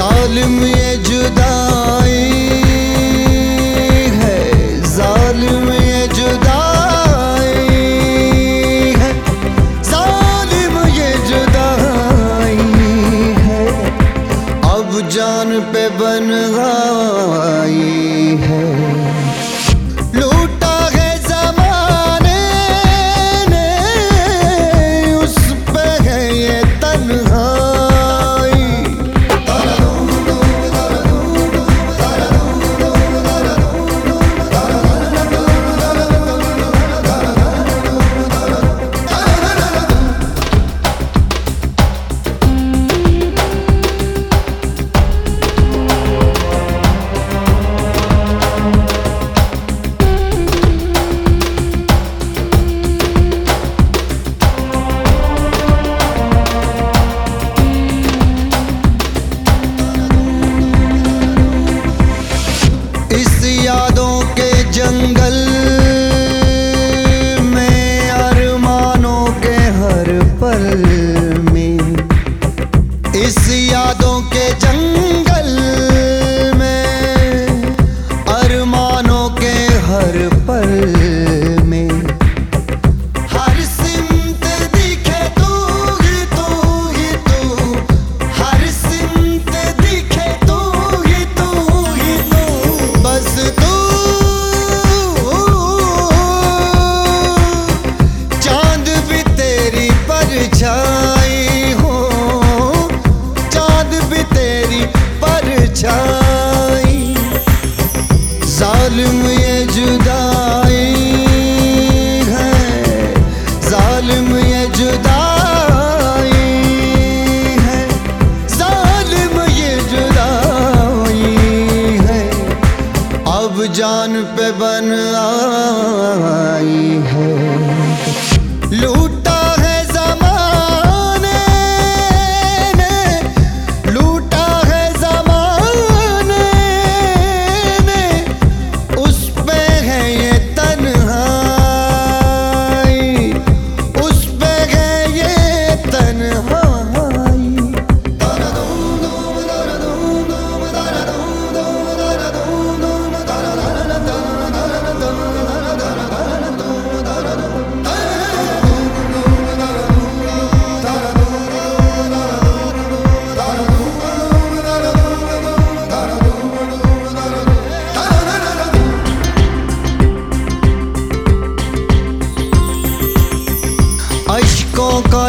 जालिम ये जुदाई है, जालिम ये जुदाई है, जालिम ये जुदाई है। अब जान पे बन गई परछाई हो, चाँद भी तेरी परछाई। जालिम ये जुदाई है, जालिम ये जुदाई है, जालिम ये जुदाई है। अब जान पे बन आई।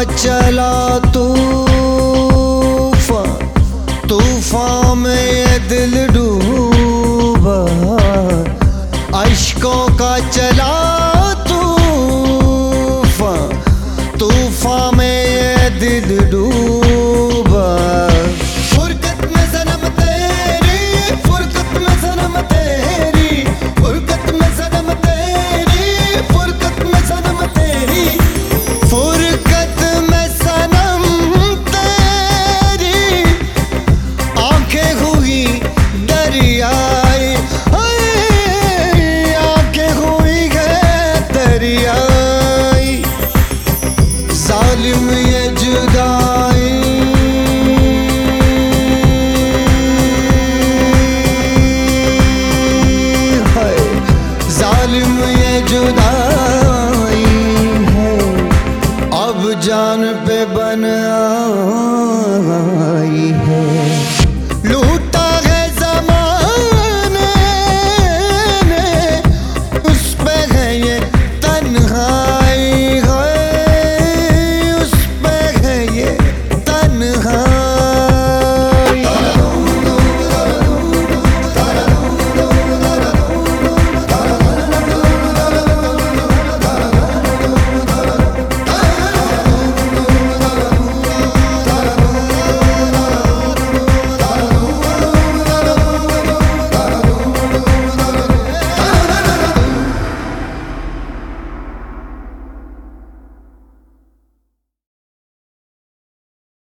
चला तूफा तूफ़ान में ये दिल डूबा। अशकों का चला The video